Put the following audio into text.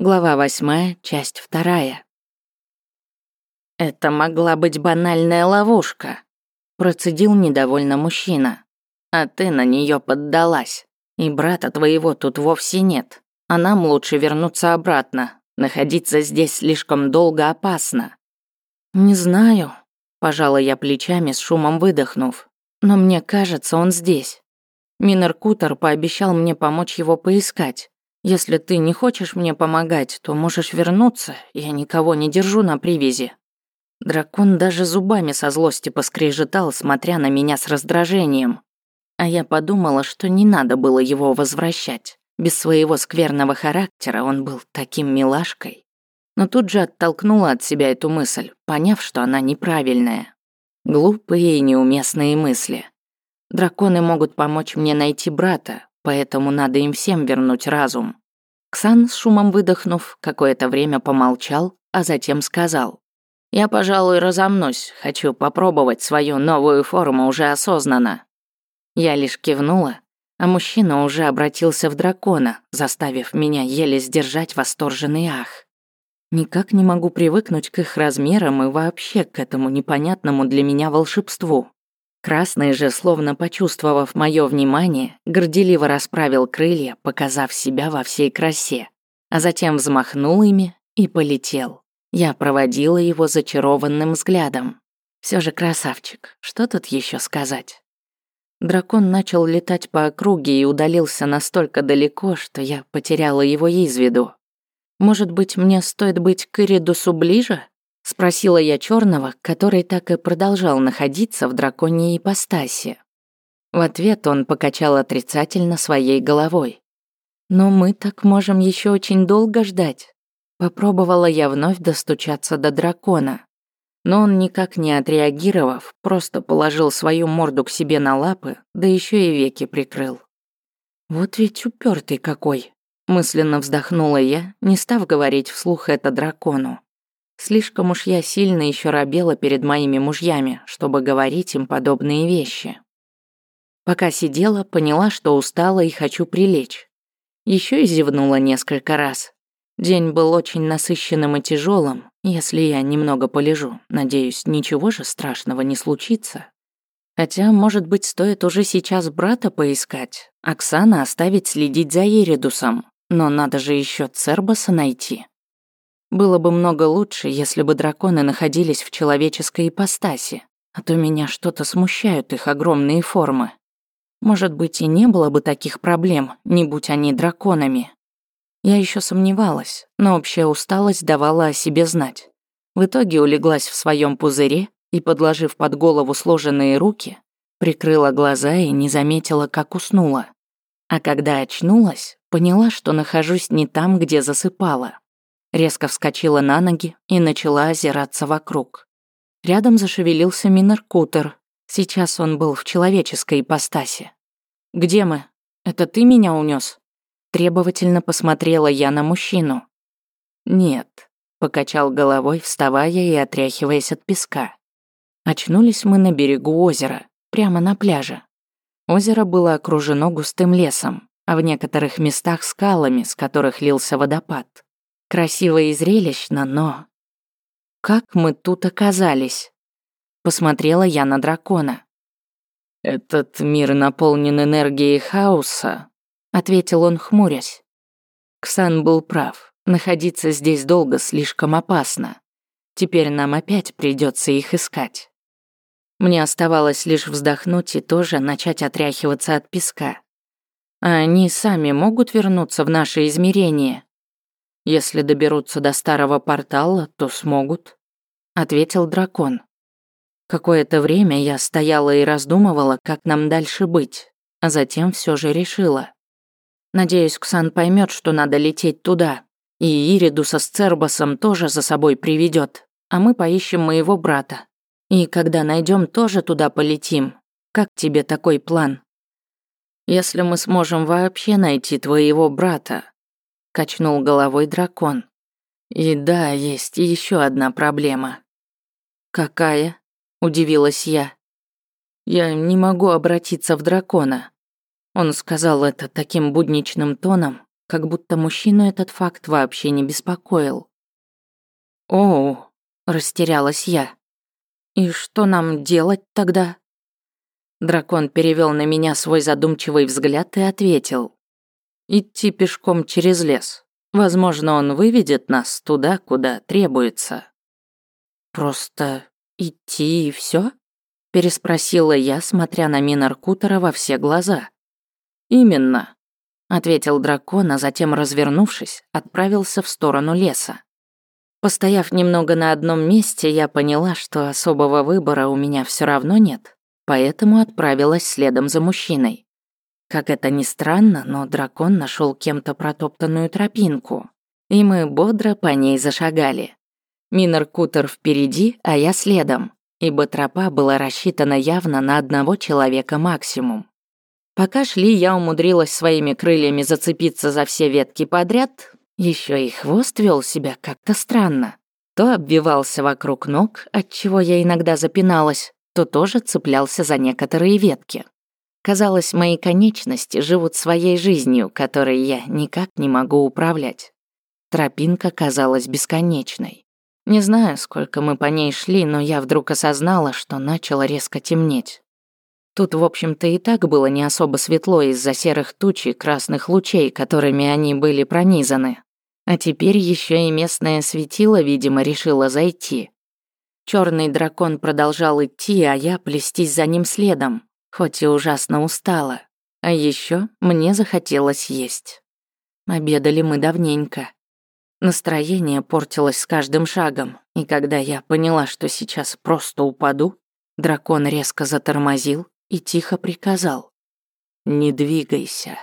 Глава восьмая, часть вторая. «Это могла быть банальная ловушка», – процедил недовольно мужчина. «А ты на нее поддалась. И брата твоего тут вовсе нет. А нам лучше вернуться обратно. Находиться здесь слишком долго опасно». «Не знаю», – пожала я плечами с шумом выдохнув. «Но мне кажется, он здесь. Минер Кутер пообещал мне помочь его поискать. Если ты не хочешь мне помогать, то можешь вернуться, я никого не держу на привязи». Дракон даже зубами со злости поскрежетал, смотря на меня с раздражением. А я подумала, что не надо было его возвращать. Без своего скверного характера он был таким милашкой. Но тут же оттолкнула от себя эту мысль, поняв, что она неправильная. Глупые и неуместные мысли. Драконы могут помочь мне найти брата, поэтому надо им всем вернуть разум. Ксан, с шумом выдохнув, какое-то время помолчал, а затем сказал. «Я, пожалуй, разомнусь, хочу попробовать свою новую форму уже осознанно». Я лишь кивнула, а мужчина уже обратился в дракона, заставив меня еле сдержать восторженный ах. Никак не могу привыкнуть к их размерам и вообще к этому непонятному для меня волшебству. Красный же, словно почувствовав мое внимание, горделиво расправил крылья, показав себя во всей красе, а затем взмахнул ими и полетел. Я проводила его зачарованным взглядом. Все же красавчик, что тут еще сказать? Дракон начал летать по округе и удалился настолько далеко, что я потеряла его из виду. Может быть, мне стоит быть к Иридусу ближе? Спросила я черного, который так и продолжал находиться в драконьей ипостаси. В ответ он покачал отрицательно своей головой. «Но мы так можем еще очень долго ждать». Попробовала я вновь достучаться до дракона. Но он никак не отреагировав, просто положил свою морду к себе на лапы, да еще и веки прикрыл. «Вот ведь упертый какой!» Мысленно вздохнула я, не став говорить вслух это дракону. Слишком уж я сильно еще робела перед моими мужьями, чтобы говорить им подобные вещи. Пока сидела, поняла, что устала и хочу прилечь. Еще и зевнула несколько раз. День был очень насыщенным и тяжелым. Если я немного полежу, надеюсь, ничего же страшного не случится. Хотя, может быть, стоит уже сейчас брата поискать, Оксана оставить следить за Еридусом, но надо же еще Цербаса найти. Было бы много лучше, если бы драконы находились в человеческой ипостаси, а то меня что-то смущают их огромные формы. Может быть, и не было бы таких проблем, не будь они драконами. Я еще сомневалась, но общая усталость давала о себе знать. В итоге улеглась в своем пузыре и, подложив под голову сложенные руки, прикрыла глаза и не заметила, как уснула. А когда очнулась, поняла, что нахожусь не там, где засыпала. Резко вскочила на ноги и начала озираться вокруг. Рядом зашевелился Минер Кутер. Сейчас он был в человеческой ипостаси. «Где мы? Это ты меня унес? Требовательно посмотрела я на мужчину. «Нет», — покачал головой, вставая и отряхиваясь от песка. Очнулись мы на берегу озера, прямо на пляже. Озеро было окружено густым лесом, а в некоторых местах скалами, с которых лился водопад. Красиво и зрелищно, но... Как мы тут оказались? Посмотрела я на дракона. «Этот мир наполнен энергией хаоса», — ответил он, хмурясь. Ксан был прав. Находиться здесь долго слишком опасно. Теперь нам опять придется их искать. Мне оставалось лишь вздохнуть и тоже начать отряхиваться от песка. А они сами могут вернуться в наше измерение? Если доберутся до старого портала, то смогут», — ответил дракон. Какое-то время я стояла и раздумывала, как нам дальше быть, а затем все же решила. Надеюсь, Ксан поймет, что надо лететь туда, и Иридуса с Цербасом тоже за собой приведет, а мы поищем моего брата. И когда найдем, тоже туда полетим. Как тебе такой план? Если мы сможем вообще найти твоего брата, качнул головой дракон. И да, есть еще одна проблема. Какая? удивилась я. Я не могу обратиться в дракона. Он сказал это таким будничным тоном, как будто мужчину этот факт вообще не беспокоил. «Оу», — растерялась я. «И что нам делать тогда?» Дракон перевел на меня свой задумчивый взгляд и ответил. «Идти пешком через лес. Возможно, он выведет нас туда, куда требуется». «Просто идти и все? переспросила я, смотря на Минаркутера во все глаза. «Именно», — ответил дракон, а затем, развернувшись, отправился в сторону леса. Постояв немного на одном месте, я поняла, что особого выбора у меня все равно нет, поэтому отправилась следом за мужчиной. Как это ни странно, но дракон нашел кем-то протоптанную тропинку, и мы бодро по ней зашагали. Минер Кутер впереди, а я следом, ибо тропа была рассчитана явно на одного человека максимум. Пока шли, я умудрилась своими крыльями зацепиться за все ветки подряд, еще и хвост вел себя как-то странно. То обвивался вокруг ног, от чего я иногда запиналась, то тоже цеплялся за некоторые ветки. Казалось, мои конечности живут своей жизнью, которой я никак не могу управлять. Тропинка казалась бесконечной. Не знаю, сколько мы по ней шли, но я вдруг осознала, что начало резко темнеть. Тут, в общем-то, и так было не особо светло из-за серых туч и красных лучей, которыми они были пронизаны. А теперь еще и местное светило, видимо, решило зайти. Черный дракон продолжал идти, а я плестись за ним следом, хоть и ужасно устала. А еще мне захотелось есть. Обедали мы давненько. Настроение портилось с каждым шагом, и когда я поняла, что сейчас просто упаду, дракон резко затормозил и тихо приказал. «Не двигайся».